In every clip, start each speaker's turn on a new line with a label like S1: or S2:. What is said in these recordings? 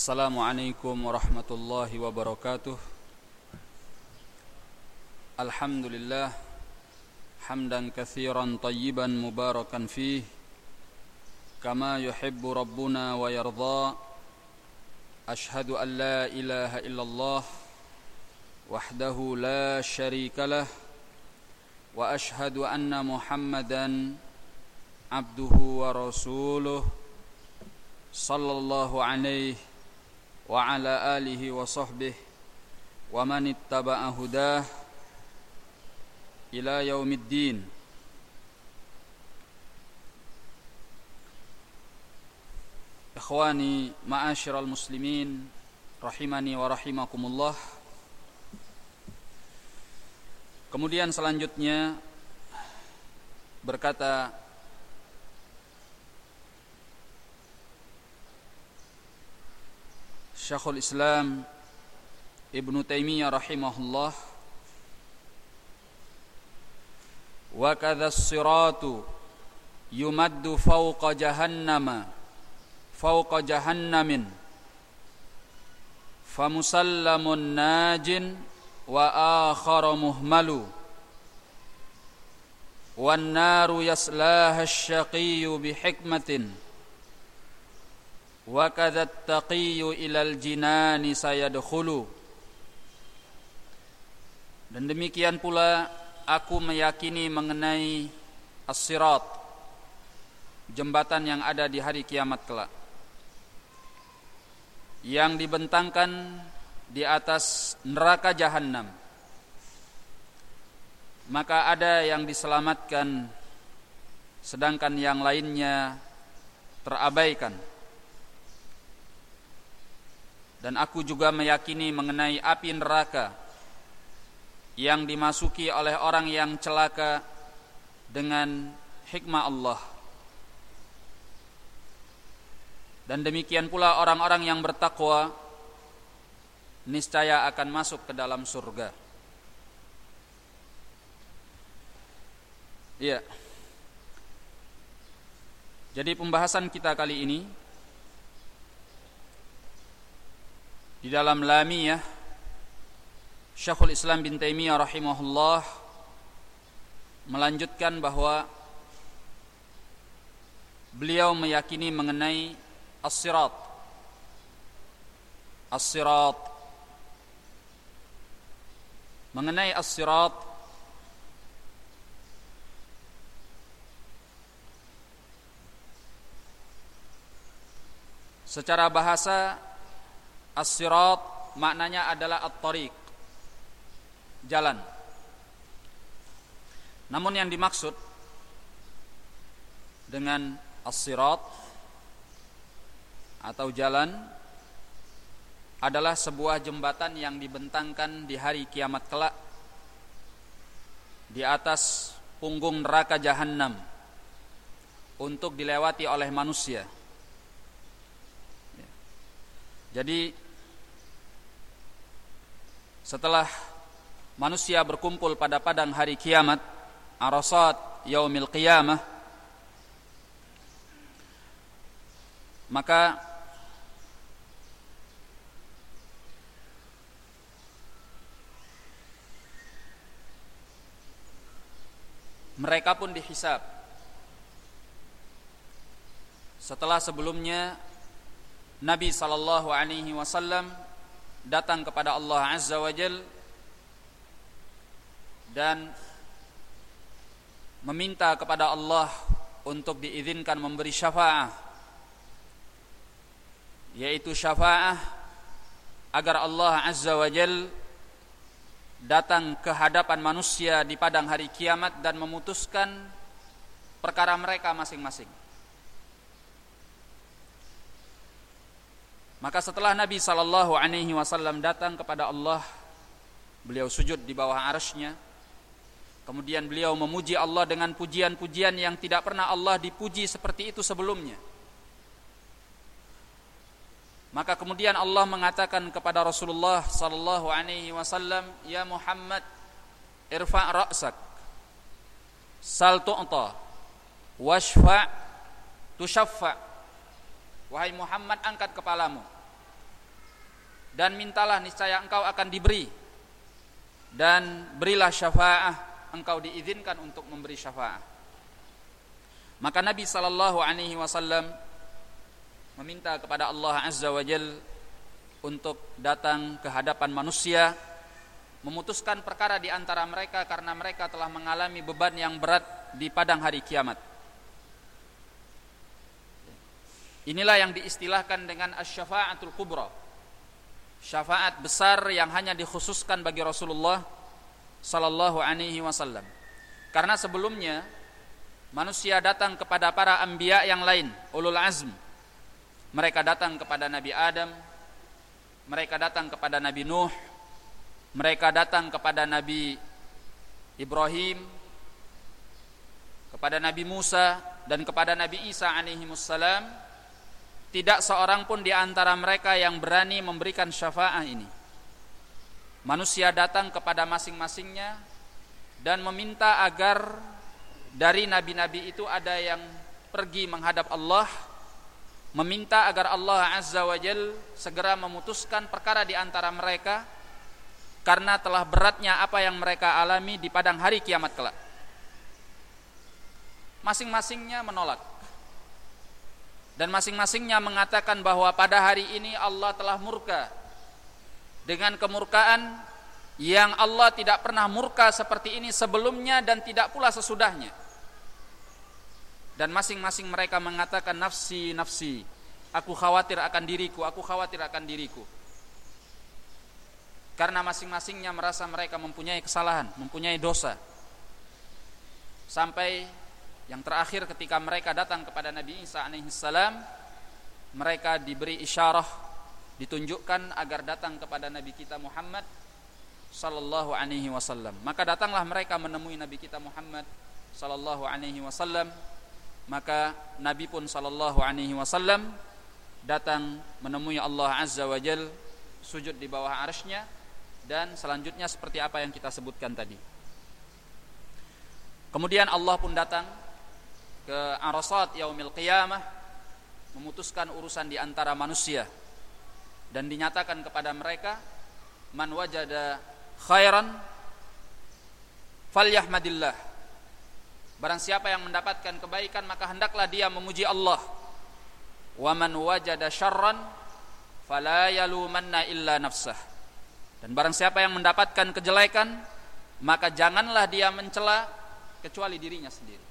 S1: Assalamualaikum warahmatullahi wabarakatuh. Alhamdulillah Hamdan kathiran tayyiban mubarakan fih Kama yuhibbu Rabbuna wa yardha Ashadu an la ilaha illallah Wahdahu la sharika lah Wa ashadu anna muhammadan Abduhu wa rasuluh Sallallahu alaihi وعلى آله وصحبه ومن اتبع هداه إلى يوم الدين إخواني معاشر المسلمين rahimani wa rahimakumullah Kemudian selanjutnya berkata شيخ الإسلام ابن تيمية رحمه الله وكذا الصراط يمد فوق جهنم فوق جهنم فمسلم ناج وآخر مهمل والنار يسلاها الشقي بحكمة wa kadza taqiyyu ilal jinani sayadkhulu dan demikian pula aku meyakini mengenai as-sirat jembatan yang ada di hari kiamat kelak yang dibentangkan di atas neraka jahanam maka ada yang diselamatkan sedangkan yang lainnya terabaikan dan aku juga meyakini mengenai api neraka yang dimasuki oleh orang yang celaka dengan hikmah Allah. Dan demikian pula orang-orang yang bertakwa niscaya akan masuk ke dalam surga. Iya. Jadi pembahasan kita kali ini di dalam Lamiyah Syekhul Islam bin Taimiyah rahimahullah melanjutkan bahwa beliau meyakini mengenai as-sirat. As-sirat. Mengenai as-sirat secara bahasa As-sirat maknanya adalah at-tariq. Jalan. Namun yang dimaksud dengan as-sirat atau jalan adalah sebuah jembatan yang dibentangkan di hari kiamat kelak di atas punggung neraka jahanam untuk dilewati oleh manusia. Jadi setelah manusia berkumpul pada padang hari kiamat, arasat yaumil qiyamah, maka mereka pun dihisap. Setelah sebelumnya Nabi sallallahu alaihi wasallam datang kepada Allah Azza wa Jal dan meminta kepada Allah untuk diizinkan memberi syafaah yaitu syafaah agar Allah Azza wa Jal datang ke hadapan manusia di padang hari kiamat dan memutuskan perkara mereka masing-masing Maka setelah Nabi sallallahu alaihi wasallam datang kepada Allah, beliau sujud di bawah arasnya. Kemudian beliau memuji Allah dengan pujian-pujian yang tidak pernah Allah dipuji seperti itu sebelumnya. Maka kemudian Allah mengatakan kepada Rasulullah sallallahu alaihi wasallam, "Ya Muhammad, irfa' ra'sak. Sal tu'ta. Washfa' tushaffa'." Wahai Muhammad angkat kepalamu. Dan mintalah niscaya engkau akan diberi. Dan berilah syafaah engkau diizinkan untuk memberi syafaah. Maka Nabi sallallahu alaihi wasallam meminta kepada Allah azza wa jal untuk datang ke hadapan manusia memutuskan perkara di antara mereka karena mereka telah mengalami beban yang berat di padang hari kiamat. Inilah yang diistilahkan dengan asy-syafa'atul kubra. Syafaat besar yang hanya dikhususkan bagi Rasulullah sallallahu alaihi wasallam. Karena sebelumnya manusia datang kepada para anbiya yang lain, ulul azm. Mereka datang kepada Nabi Adam, mereka datang kepada Nabi Nuh, mereka datang kepada Nabi Ibrahim, kepada Nabi Musa dan kepada Nabi Isa alaihi wassalam, tidak seorang pun di antara mereka yang berani memberikan syafaat ini. Manusia datang kepada masing-masingnya dan meminta agar dari nabi-nabi itu ada yang pergi menghadap Allah meminta agar Allah Azza wa Jal segera memutuskan perkara di antara mereka karena telah beratnya apa yang mereka alami di padang hari kiamat kelak. Masing-masingnya menolak. Dan masing-masingnya mengatakan bahwa pada hari ini Allah telah murka. Dengan kemurkaan yang Allah tidak pernah murka seperti ini sebelumnya dan tidak pula sesudahnya. Dan masing-masing mereka mengatakan nafsi nafsi aku khawatir akan diriku aku khawatir akan diriku. Karena masing-masingnya merasa mereka mempunyai kesalahan mempunyai dosa. Sampai yang terakhir ketika mereka datang kepada Nabi Isa alaihissalam mereka diberi isyarah ditunjukkan agar datang kepada Nabi kita Muhammad sallallahu alaihi wasallam maka datanglah mereka menemui Nabi kita Muhammad sallallahu alaihi wasallam maka Nabi pun sallallahu alaihi wasallam datang menemui Allah Azza wa Jal sujud di bawah arsy dan selanjutnya seperti apa yang kita sebutkan tadi. Kemudian Allah pun datang ke Arasat yaumil qiyamah memutuskan urusan di antara manusia dan dinyatakan kepada mereka man wajada khairan falyahmadillah Barang siapa yang mendapatkan kebaikan maka hendaklah dia memuji Allah. Wa man wajada syarran fala illa nafsah. Dan barang siapa yang mendapatkan kejelekan maka janganlah dia mencela kecuali dirinya sendiri.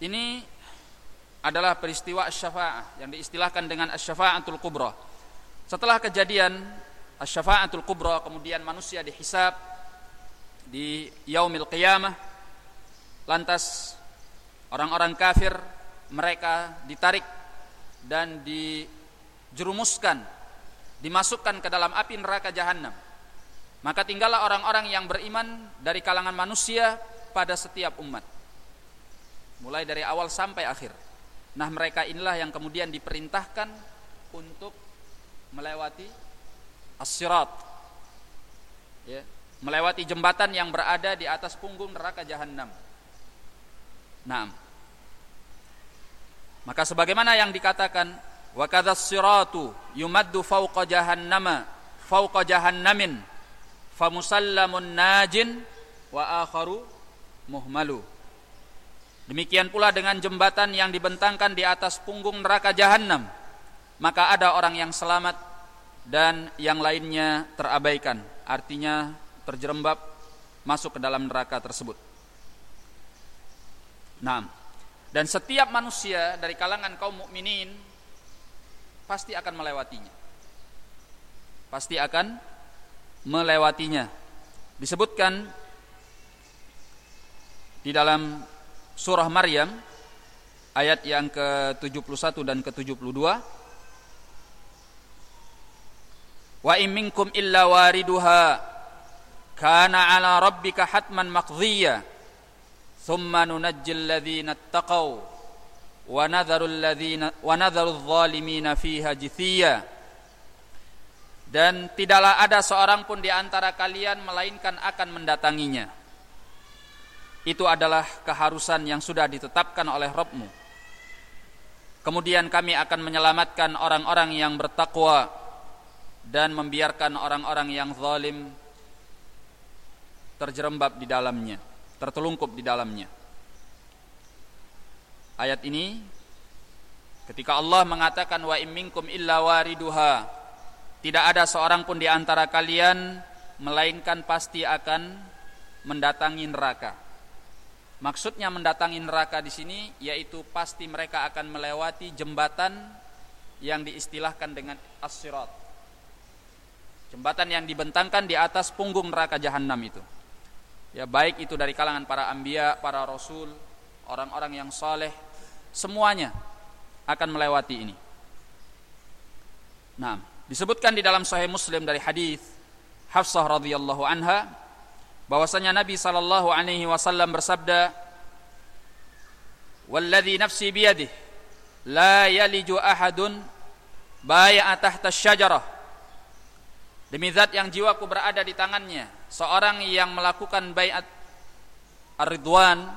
S1: Ini adalah peristiwa asy-syafa'ah yang diistilahkan dengan asy-syafa'atul kubra. Setelah kejadian asy-syafa'atul kubra kemudian manusia dihisab di yaumil qiyamah lantas orang-orang kafir mereka ditarik dan dijerumuskan dimasukkan ke dalam api neraka jahanam maka tinggallah orang-orang yang beriman dari kalangan manusia pada setiap umat mulai dari awal sampai akhir nah mereka inilah yang kemudian diperintahkan untuk melewati as-sirat ya melewati jembatan yang berada di atas punggung neraka jahanam. Nah, maka sebagaimana yang dikatakan wa kadzas siratu yumaddu fawqa jahannama fawqa jahannamin famusallamun najin wa akharu muhmalu. Demikian pula dengan jembatan yang dibentangkan di atas punggung neraka jahanam, maka ada orang yang selamat dan yang lainnya terabaikan. Artinya terjerembab masuk ke dalam neraka tersebut. Nah, dan setiap manusia dari kalangan kaum mukminin pasti akan melewatinya. Pasti akan melewatinya. Disebutkan di dalam surah Maryam ayat yang ke-71 dan ke-72. Wa in minkum illa wariduha kana ala rabbika hatman maqdhiya thumma nunajjil ladzina ittaqau wa nadharul ladzina wa nadharul zalimina fiha jithiya dan tidaklah ada seorang pun di antara kalian melainkan akan mendatanginya itu adalah keharusan yang sudah ditetapkan oleh Rabbmu Kemudian kami akan menyelamatkan orang-orang yang bertakwa dan membiarkan orang-orang yang zalim terjerembab di dalamnya, tertelungkup di dalamnya. Ayat ini ketika Allah mengatakan wa imminkum illa wariduha tidak ada seorang pun di antara kalian melainkan pasti akan mendatangi neraka. Maksudnya mendatangi neraka di sini yaitu pasti mereka akan melewati jembatan yang diistilahkan dengan as-sirat. Jembatan yang dibentangkan di atas punggung neraka jahanam itu. Ya baik itu dari kalangan para ambia, para rasul, orang-orang yang saleh, semuanya akan melewati ini. Nah, disebutkan di dalam Sahih Muslim dari hadis Hafsah radhiyallahu anha bahwasanya Nabi sallallahu alaihi wasallam bersabda Walladhi nafsi biyadihi la yaliju ahadun bai'a tahta syajarah. Demi zat yang jiwaku berada di tangannya seorang yang melakukan baiat ar-ridwan